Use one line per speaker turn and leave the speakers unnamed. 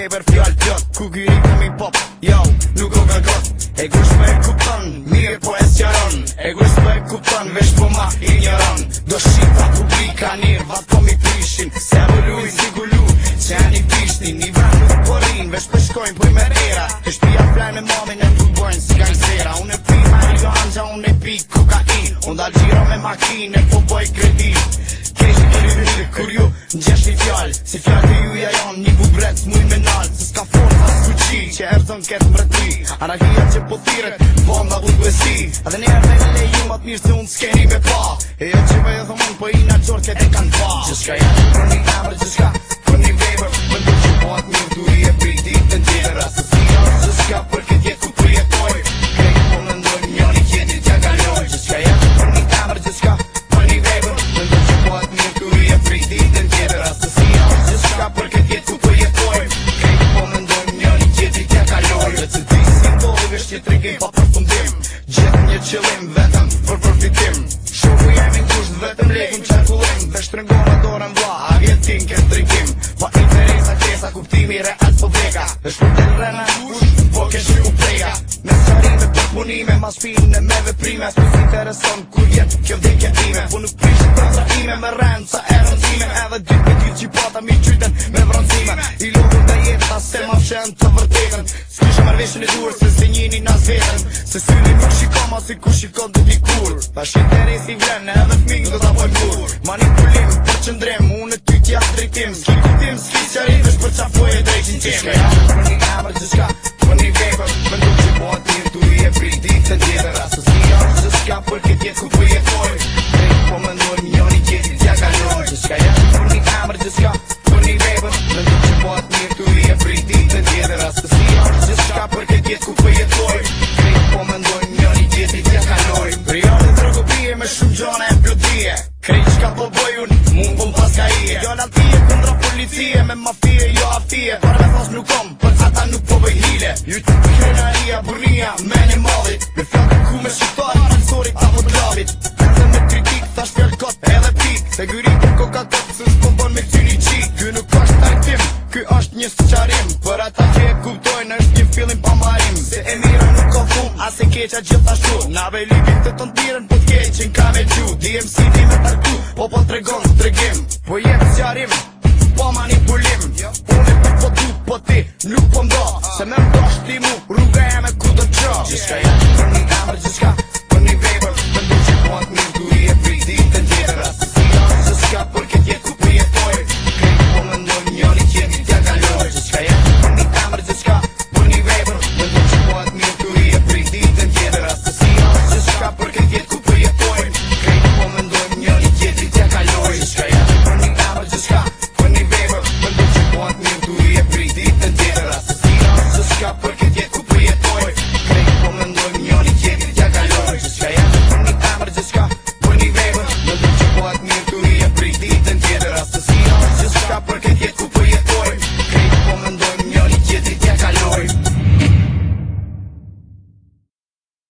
paper fjall pjot Ku gjeri ku mi pop, jo, nuk o kërkot E gusht me kupton, mirë po e sjaron E gusht me kupton, vesh po ma i njëron Do shita publika njërë, vat po mi prishin Se e vëllu i si gullu, që e një pishtin Një vrat nuk porin, vesh për shkojnë për i me era Të shpia flaj me momin e të bojnë si ka i sera Unë e
pi marido anxa, unë e pi kokain Unë dal gjiro me makin e po boj kredit Kërë ju në gjesh një fjallë, si fjallë të ju ja jonë një zonë këtë më rëti A që po tiret, po më në vëtë besi A dhe njerë të në lejë më të mirë se unë s'keni be pa E jo që me e dhëmonë, po i në qërë këtë e kanë pa Që shka janë në kroni intrigim pa po përfundim Gjithë një qëllim vetëm për përfitim
Shoku jemi në kusht vetëm legun që atullim Dhe shtrëngon e dorën vla, agentin ke intrigim Pa po interesa kesa, kuptimi real për po vega Dhe shku të rrëna kusht, po kesh ku prega Në sarime, për punime, mas finë me veprime Asë nësë intereson, ku jetë kjo dhe kja ime Po nuk prishë për ime me rëndë sa erëndime Edhe dy qenë të vërtetën S'kisha marveshën në duhur se se njini na zetën Se syni nuk shikoma si ku shikon të dikur Ta shi të rejt si vlen e edhe t'ming do t'a pojnë mur Manipulim, për qëndrem, unë ty t'ja drejtim S'ki kutim, s'ki qarit është për qafu e drejqin qim Qishka ja, për një për një që po atin, tu i e pritit të gjithë
Rasës një orë, për këtjet ku po jetë ku për po jetoj po më ndoj një një tjeti tja kaloj Rion e drogo pije me shumë gjona e mbjotie Krejt që ka po bojun, unë, mund bëm pas ka ije Jo në atije kundra policie, me mafie, jo aftije Par me thos nuk om, për që ata nuk po bëj hile Ju të kërna ria, burnia, me një mollit Me fjall ku me shqiptar, në sori të avot lavit Këtë me kritik, thash fjall kot, edhe pik Se gyri kërko ka të një sëqarim Për ata që e kuptojnë është një fillim pa marim Se e mira nuk ka fun, a se keqa gjitha shu Nave ligin të të ndiren, po të keqin ka me qu si ti me tarku, po po të regon, të regim Po jem sëqarim, po manipulim Unë e për po, po du, po ti, nuk po mdo Se me mdo shti mu,